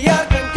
Yeah.